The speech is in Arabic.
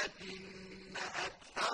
وَلَٰكِنَّ أَكْثَرَهُمْ لَا يَعْلَمُونَ